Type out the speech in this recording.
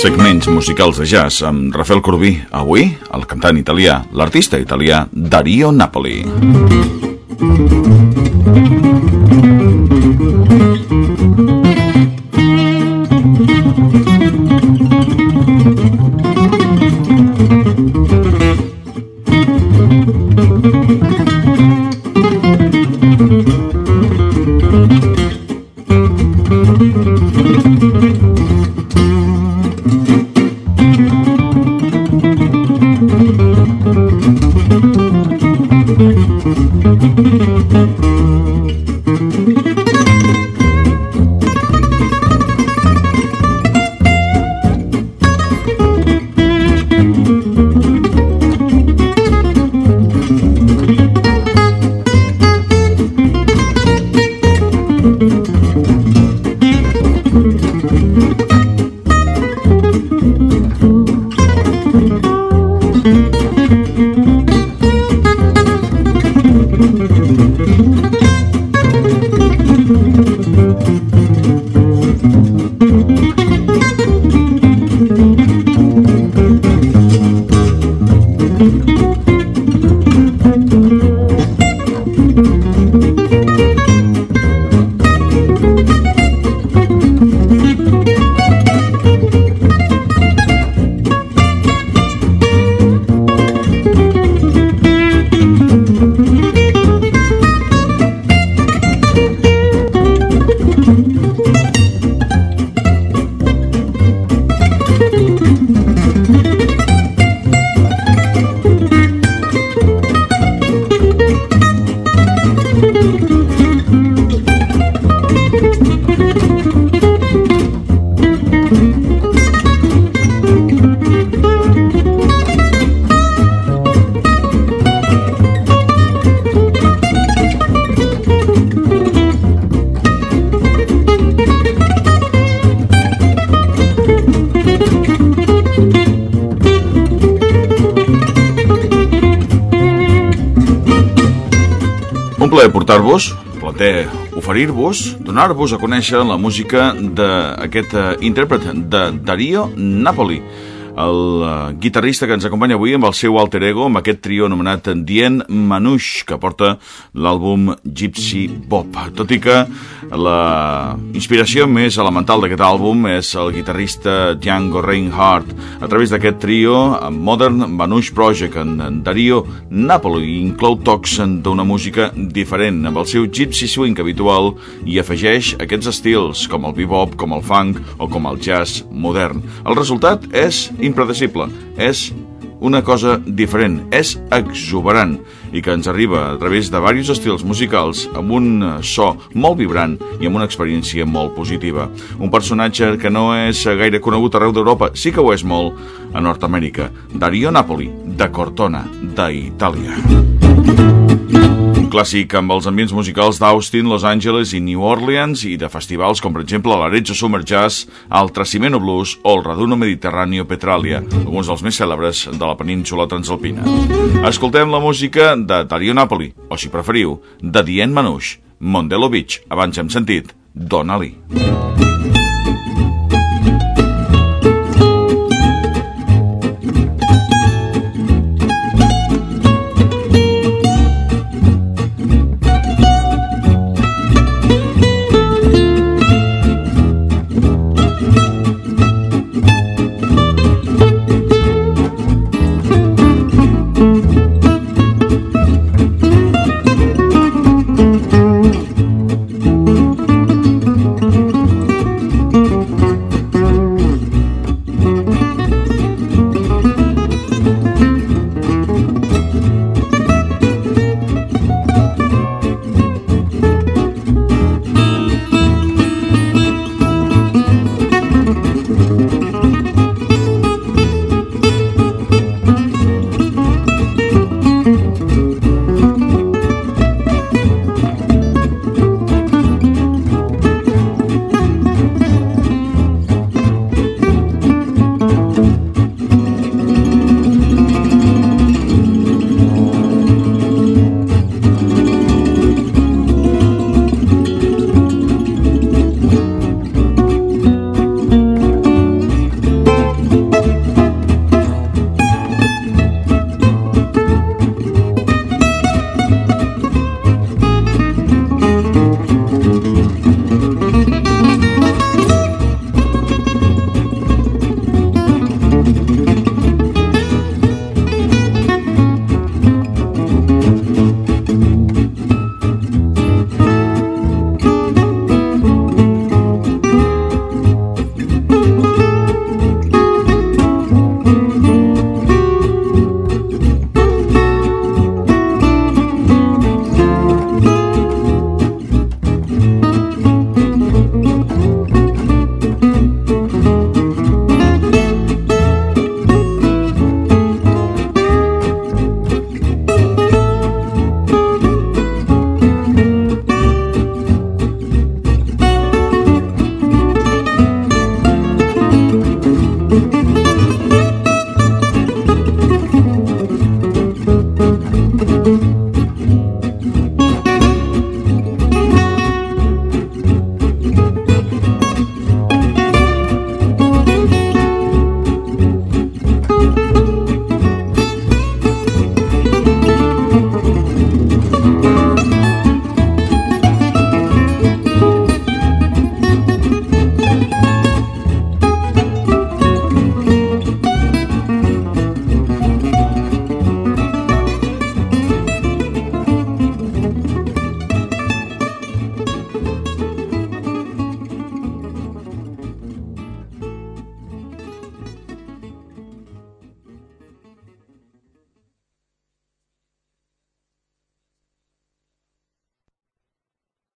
Segments musicals de jazz amb Rafael Corbí. Avui, el cantant italià, l'artista italià Dario Napoli. Música Plaer portar-vos, plaer oferir-vos, donar-vos a conèixer la música d'aquest uh, intèrpret de Dario Napoli, el uh, guitarrista que ens acompanya avui amb el seu alter ego, amb aquest trio anomenat Dien Manouche, que porta l'àlbum Gypsy Bob. Tot i que la inspiració més elemental d'aquest àlbum és el guitarrista Django Reinhardt. A través d'aquest trio, Modern Manouche Project, en Dario Napoli inclou tocs d'una música diferent, amb el seu gypsy swing habitual i afegeix aquests estils, com el bebop, com el funk o com el jazz modern. El resultat és impredecible, és una cosa diferent, és exuberant i que ens arriba a través de diversos estils musicals amb un so molt vibrant i amb una experiència molt positiva. Un personatge que no és gaire conegut arreu d'Europa, sí que ho és molt a Nord-Amèrica. Dario Napoli, de Cortona, d'Itàlia. Clàssic amb els ambients musicals d'Austin, Los Angeles i New Orleans i de festivals com per exemple l'Arezzo Summer Jazz, el Tracimeno Blues o el Raduno Mediterráneo Petralia, alguns dels més cèlebres de la península transalpina. Escoltem la música de Dario Napoli, o si preferiu, de Dien Manouche, Mondelo Beach, abans hem sentit Donnelly.